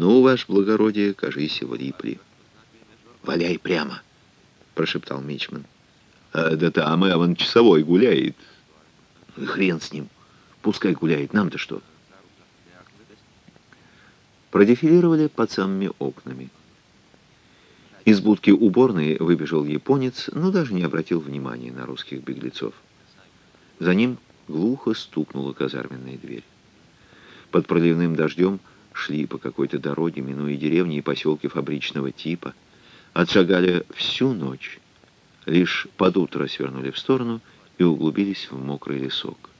Ну, ваше благородие, кажись, влипли. Валяй прямо, прошептал Мичман. А, да там и вон часовой гуляет. Ну хрен с ним. Пускай гуляет, нам-то что? Продефилировали под самыми окнами. Из будки уборной выбежал японец, но даже не обратил внимания на русских беглецов. За ним глухо стукнула казарменная дверь. Под проливным дождем шли по какой-то дороге, минуя деревни и поселки фабричного типа, отшагали всю ночь, лишь под утро свернули в сторону и углубились в мокрый лесок.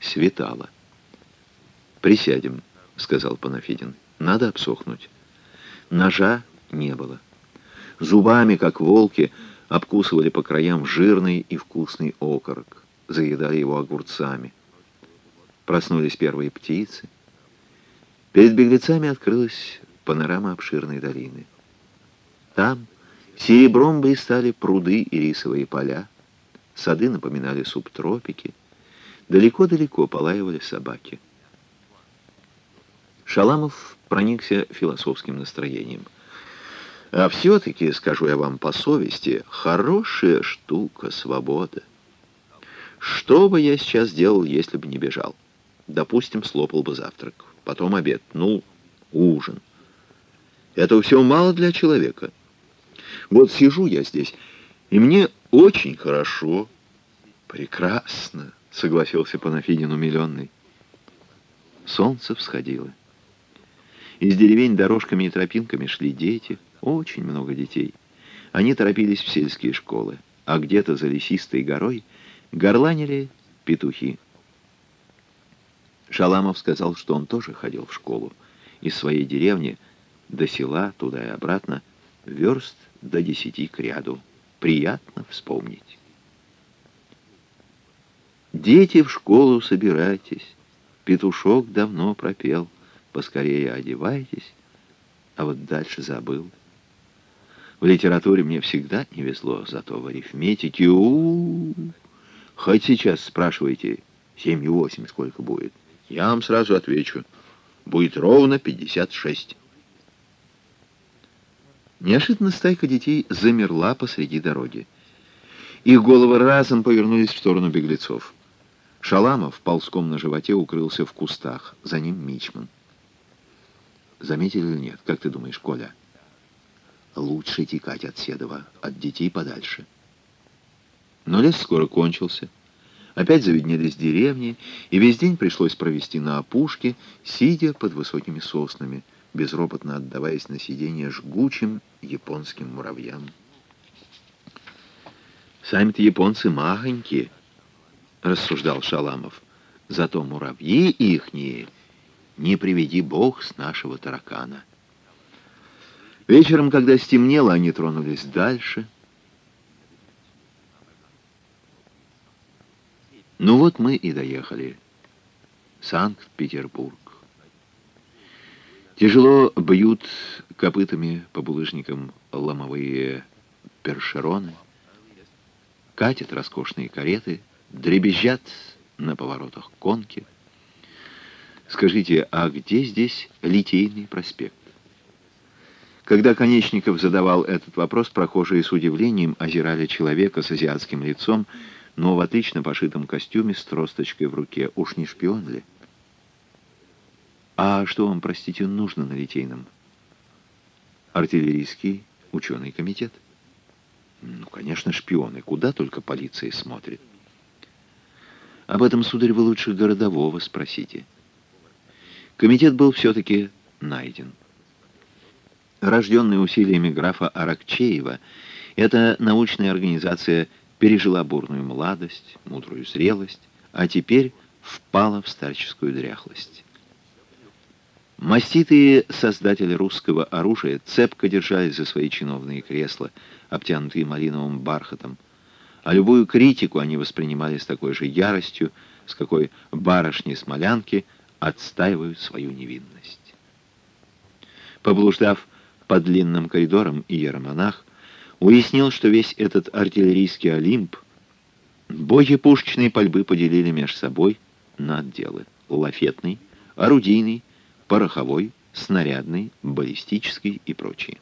Светало. «Присядем», — сказал Панафидин. «Надо обсохнуть». Ножа не было. Зубами, как волки, обкусывали по краям жирный и вкусный окорок, заедали его огурцами. Проснулись первые птицы. Перед беглецами открылась панорама обширной долины. Там серебром блистали пруды и рисовые поля, сады напоминали субтропики, далеко-далеко полаивали собаки. Шаламов проникся философским настроением — а все-таки, скажу я вам по совести, хорошая штука свобода. Что бы я сейчас делал, если бы не бежал? Допустим, слопал бы завтрак, потом обед, ну, ужин. Это все мало для человека. Вот сижу я здесь, и мне очень хорошо. Прекрасно, согласился Панафидин умиленный. Солнце всходило. Из деревень дорожками и тропинками шли дети — очень много детей. Они торопились в сельские школы, а где-то за лесистой горой горланили петухи. Шаламов сказал, что он тоже ходил в школу. Из своей деревни до села, туда и обратно, верст до десяти к ряду. Приятно вспомнить. «Дети, в школу собирайтесь. Петушок давно пропел. Поскорее одевайтесь». А вот дальше забыл. В литературе мне всегда не везло, зато в арифметике... У -у -у. Хоть сейчас спрашивайте, 7 и 8 сколько будет. Я вам сразу отвечу. Будет ровно 56. Неожиданно стайка детей замерла посреди дороги. Их головы разом повернулись в сторону беглецов. Шаламов ползком на животе укрылся в кустах. За ним Мичман. Заметили или нет? Как ты думаешь, Коля? Лучше текать от Седова, от детей подальше. Но лес скоро кончился. Опять заведнелись деревни, и весь день пришлось провести на опушке, сидя под высокими соснами, безропотно отдаваясь на сиденье жгучим японским муравьям. «Сами-то японцы махонькие», — рассуждал Шаламов. «Зато муравьи ихние не приведи бог с нашего таракана». Вечером, когда стемнело, они тронулись дальше. Ну вот мы и доехали. Санкт-Петербург. Тяжело бьют копытами по булыжникам ломовые першероны. Катят роскошные кареты, дребезжат на поворотах конки. Скажите, а где здесь Литейный проспект? Когда Конечников задавал этот вопрос, прохожие с удивлением озирали человека с азиатским лицом, но в отлично пошитом костюме с тросточкой в руке. Уж не шпион ли? А что вам, простите, нужно на Литейном? Артиллерийский ученый комитет. Ну, конечно, шпионы. Куда только полиция смотрит. Об этом, сударь, вы лучше городового спросите. Комитет был все-таки найден рожденная усилиями графа Аракчеева, эта научная организация пережила бурную молодость, мудрую зрелость, а теперь впала в старческую дряхлость. Маститые создатели русского оружия цепко держались за свои чиновные кресла, обтянутые малиновым бархатом, а любую критику они воспринимали с такой же яростью, с какой барышни-смолянки отстаивают свою невинность. Поблуждав по длинным коридорам иеромонах, уяснил, что весь этот артиллерийский Олимп боги пушечной пальбы поделили между собой на отделы — лафетный, орудийный, пороховой, снарядный, баллистический и прочие.